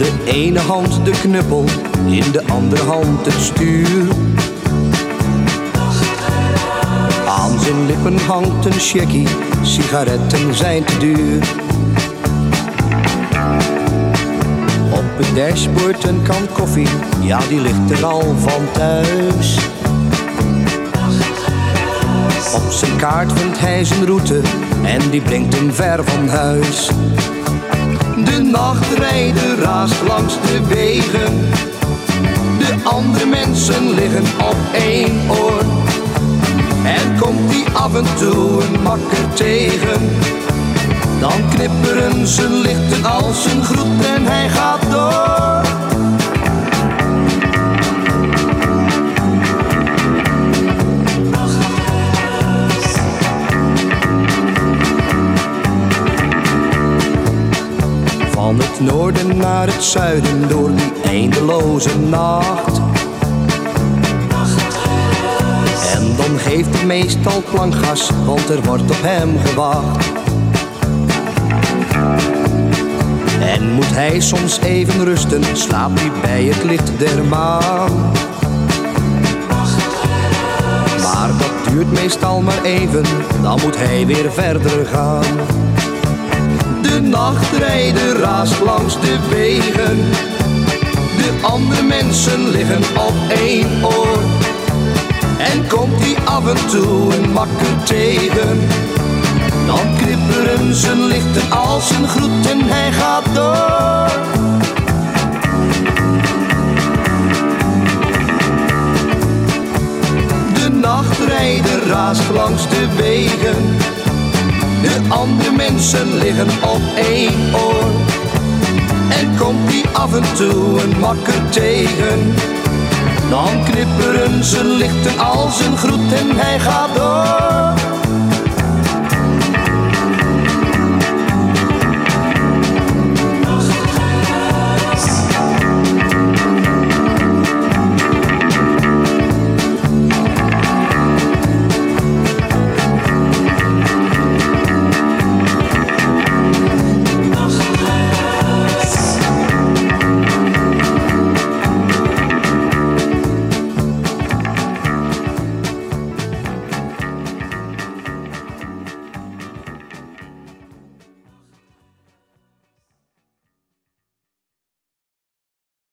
de ene hand de knuppel, in de andere hand het stuur. Aan zijn lippen hangt een checkie, sigaretten zijn te duur. Op het dashboard een kan koffie, ja die ligt er al van thuis. Op zijn kaart vindt hij zijn route en die brengt hem ver van huis. De nachtrijder raast langs de wegen. De andere mensen liggen op één oor. En komt hij af en toe een makker tegen. Dan knipperen zijn lichten als een groet en hij gaat Van het noorden naar het zuiden door die eindeloze nacht. En dan geeft hij meestal plankgas, want er wordt op hem gewacht. En moet hij soms even rusten, slaapt hij bij het licht der maan. Maar dat duurt meestal maar even, dan moet hij weer verder gaan. De nachtrijder raast langs de wegen. De andere mensen liggen op één oor. En komt hij af en toe een makker tegen. Dan knipperen zijn lichten als een groet en hij gaat door. De nachtrijder raast langs de wegen. De andere mensen liggen op één oor. En komt hij af en toe een makker tegen. Dan knipperen zijn lichten als een groet en hij gaat door.